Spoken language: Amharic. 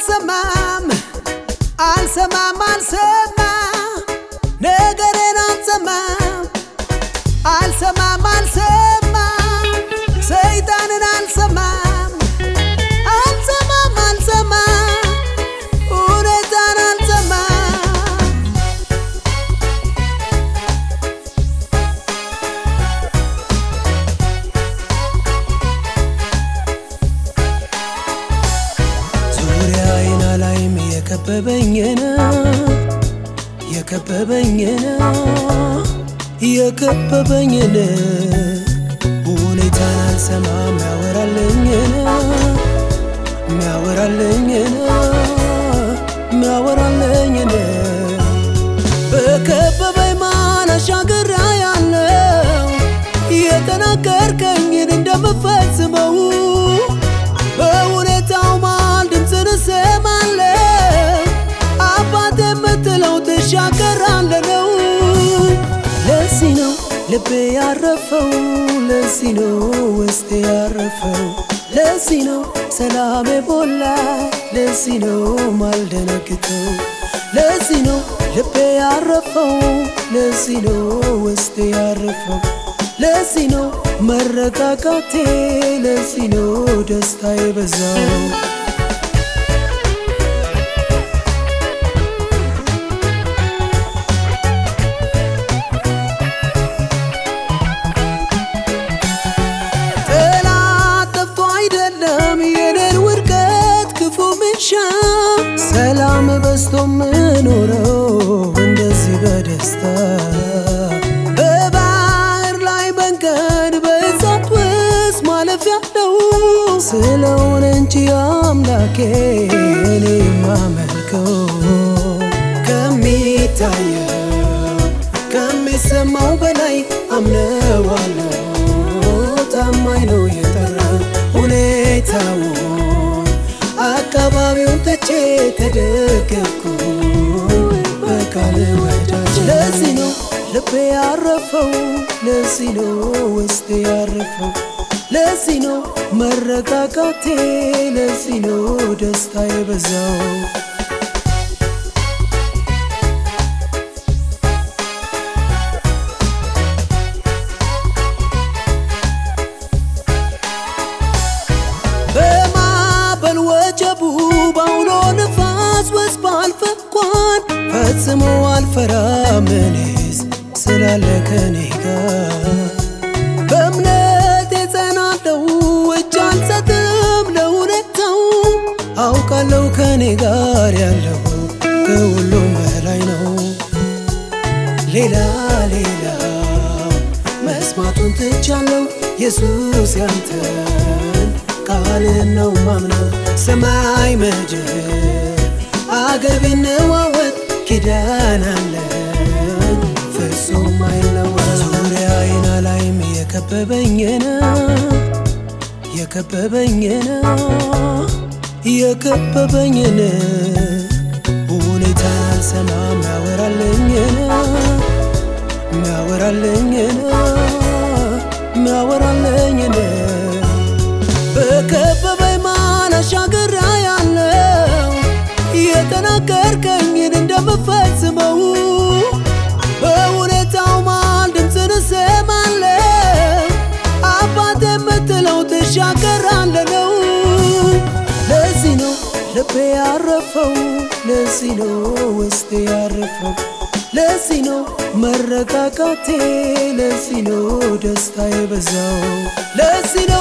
አልሰማም አልሰማም አልሰማም። የከበበኝን የከበበኝን የከበበኝን ሁኔታ ያልሰማ ሚያወራልኝን ሚያወራልኝን ሚያወራልኝን ልቤ ያረፈው፣ ለዚህ ነው ውስጤ ያረፈው፣ ለዚህ ነው ሰላሜ ቦላ፣ ለዚህ ነው ማልደነግጠው፣ ለዚህ ነው ልቤ ያረፈው፣ ለዚህ ነው ውስጤ ያረፈው፣ ለዚህ ነው መረጋጋቴ፣ ለዚህ ነው ደስታ የበዛው። ምሻ ሰላም በዝቶ ምኖረው እንደዚህ በደስታ በባህር ላይ መንገድ በእሳት ውስጥ ማለፍ ያለው ስለሆነ እንጂ አምላኬ እኔ የማመልከው ከሚታየው ከሚሰማው በላይ አምነዋለሁ። ታማኝ ነው የጠራ ሁኔታውን ትቼ ተደገፍኩ በቃል ወዳጅ። ለዚህ ነው ልቤ ያረፈው፣ ለዚህ ነው ውስጤ ያረፈው፣ ለዚህ ነው መረጋጋቴ፣ ለዚህ ነው ደስታ የበዛው። ፈጽሞ አልፈራም እኔስ ስላለ ከኔ ጋር። በእምነት የጸናለው እጅ አልሰጥም ለሁኔታው አውቃለሁ ከኔ ጋር ያለው ከሁሉም በላይ ነው። ሌላ ሌላ መስማቱን ትቻለው ኢየሱስ ያንተን ቃልን ነው ማምነው። ሰማይ ምድር አገር ቢነዋወጥ ኪዳን አለን ፍጹም አይለወጥ ዙሪያዬን አላይም የከበበኝን የከበበኝን የከበበኝን ሁኔታ አልሰማም ያወራልኝን ሚያወራልኝን ሚያወራልኝን በከበበኝ ለዚህ ነው ውስጤ ያረፈው፣ ለዚህ ነው መረጋጋቴ፣ ለዚህ ነው ደስታ የበዛው። ለዚህ ነው